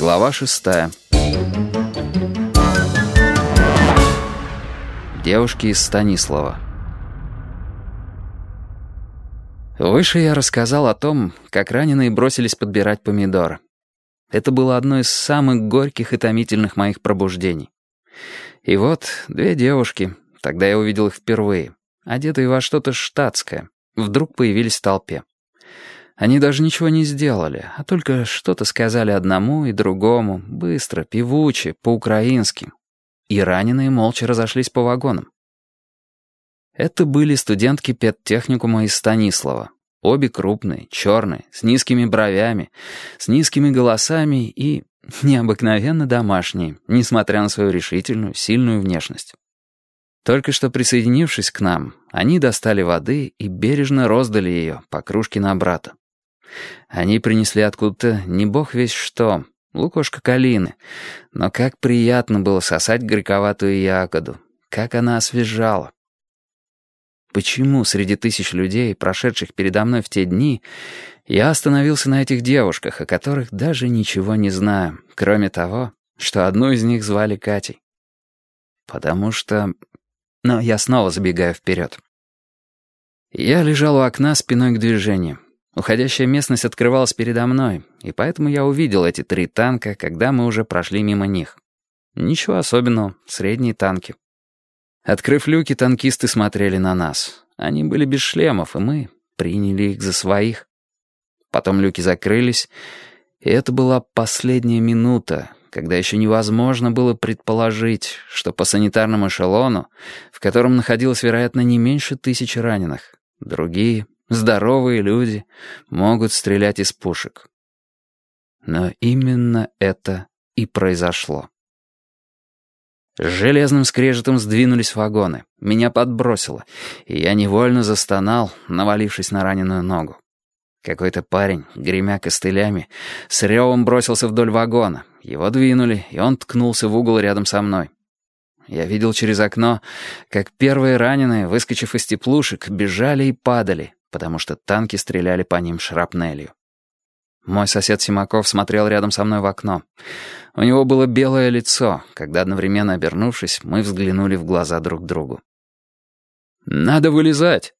Глава шестая. Девушки из Станислава. Выше я рассказал о том, как раненые бросились подбирать помидоры. Это было одно из самых горьких и томительных моих пробуждений. И вот две девушки, тогда я увидел их впервые, одетые во что-то штатское, вдруг появились в толпе. Они даже ничего не сделали, а только что-то сказали одному и другому, быстро, певуче, по-украински. И раненые молча разошлись по вагонам. Это были студентки педтехникума из Станислава. Обе крупные, черные, с низкими бровями, с низкими голосами и необыкновенно домашние, несмотря на свою решительную, сильную внешность. Только что присоединившись к нам, они достали воды и бережно роздали ее по кружке на брата. Они принесли откуда-то не бог весь что, лукошко калины. Но как приятно было сосать горьковатую ягоду, как она освежала. Почему среди тысяч людей, прошедших передо мной в те дни, я остановился на этих девушках, о которых даже ничего не знаю, кроме того, что одну из них звали Катей? Потому что... Но я снова забегаю вперед. Я лежал у окна спиной к движению. Уходящая местность открывалась передо мной, и поэтому я увидел эти три танка, когда мы уже прошли мимо них. Ничего особенного, средние танки. Открыв люки, танкисты смотрели на нас. Они были без шлемов, и мы приняли их за своих. Потом люки закрылись, и это была последняя минута, когда еще невозможно было предположить, что по санитарному эшелону, в котором находилось, вероятно, не меньше тысячи раненых, другие, здоровые люди, могут стрелять из пушек. Но именно это и произошло. С железным скрежетом сдвинулись вагоны. Меня подбросило, и я невольно застонал, навалившись на раненую ногу. Какой-то парень, гремя костылями, с ревом бросился вдоль вагона. Его двинули, и он ткнулся в угол рядом со мной. Я видел через окно, как первые раненые, выскочив из теплушек, бежали и падали, потому что танки стреляли по ним шрапнелью. Мой сосед Симаков смотрел рядом со мной в окно. У него было белое лицо, когда, одновременно обернувшись, мы взглянули в глаза друг другу. «Надо вылезать».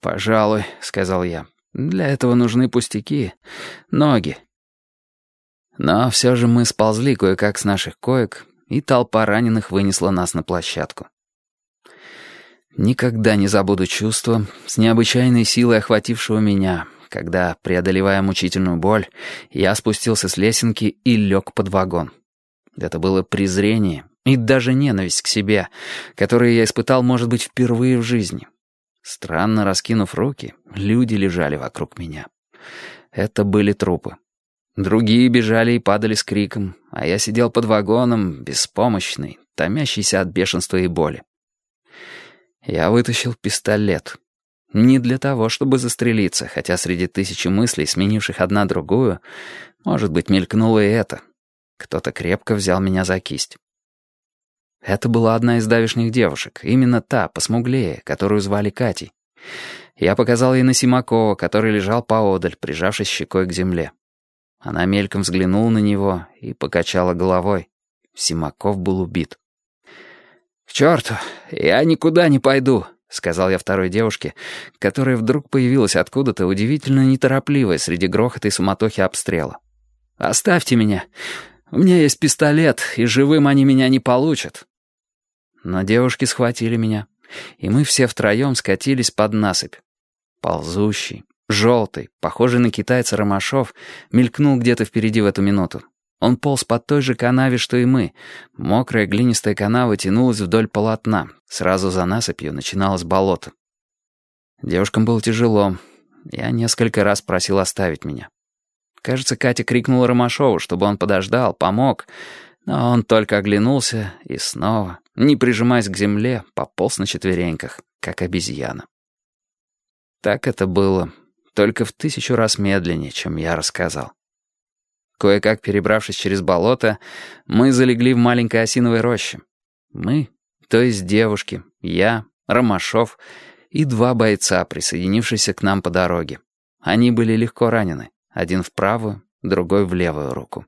«Пожалуй», — сказал я. «Для этого нужны пустяки. Ноги». Но все же мы сползли кое-как с наших коек, и толпа раненых вынесла нас на площадку. Никогда не забуду чувство, с необычайной силой охватившего меня, когда, преодолевая мучительную боль, я спустился с лесенки и лег под вагон. Это было презрение и даже ненависть к себе, которые я испытал, может быть, впервые в жизни. Странно раскинув руки, люди лежали вокруг меня. Это были трупы. Другие бежали и падали с криком, а я сидел под вагоном, беспомощный, томящийся от бешенства и боли. Я вытащил пистолет. Не для того, чтобы застрелиться, хотя среди тысячи мыслей, сменивших одна другую, может быть, мелькнуло и это. Кто-то крепко взял меня за кисть. Это была одна из давишних девушек, именно та, посмуглее, которую звали Катей. Я показал ей на Симакова, который лежал поодаль, прижавшись щекой к земле. Она мельком взглянула на него и покачала головой. Симаков был убит. «К черту, я никуда не пойду», — сказал я второй девушке, которая вдруг появилась откуда-то удивительно неторопливая среди грохота и суматохи обстрела. «Оставьте меня. У меня есть пистолет, и живым они меня не получат». Но девушки схватили меня, и мы все втроем скатились под насыпь. Ползущий, желтый, похожий на китайца Ромашов, мелькнул где-то впереди в эту минуту. Он полз по той же канаве, что и мы. Мокрая глинистая канава тянулась вдоль полотна. Сразу за насыпью начиналось болото. Девушкам было тяжело. Я несколько раз просил оставить меня. Кажется, Катя крикнула Ромашову, чтобы он подождал, помог. Но он только оглянулся и снова, не прижимаясь к земле, пополз на четвереньках, как обезьяна. Так это было, только в тысячу раз медленнее, чем я рассказал. Кое-как перебравшись через болото, мы залегли в маленькой осиновой роще. Мы, то есть девушки, я, Ромашов и два бойца, присоединившиеся к нам по дороге. Они были легко ранены, один в правую, другой в левую руку.